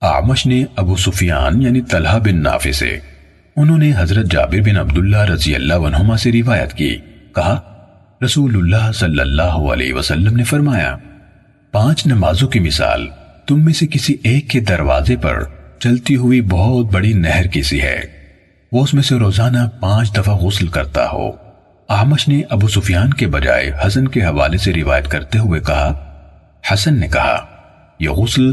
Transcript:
آمش نے ابو سفیان یعنی طلحہ بن نافع سے، انہوں نے حضرت جابر بن عبداللہ رضی اللہ عنہما سے روایت کی، کہا، رسول اللہ صلی اللہ علیہ وسلم نے فرمایا، پانچ نمازوں کی مثال تم میں سے کسی ایک کے دروازے پر چلتی ہوئی بہت بڑی نہر کی سی ہے؟ وہ اس میں سے روزانہ پانچ دفعہ غسل کرتا ہو۔ آمش نے ابو سفیان کے بجائے حسن کے حوالے سے روایت کرتے ہوئے کہا، حسن نے کہا، یہ غسل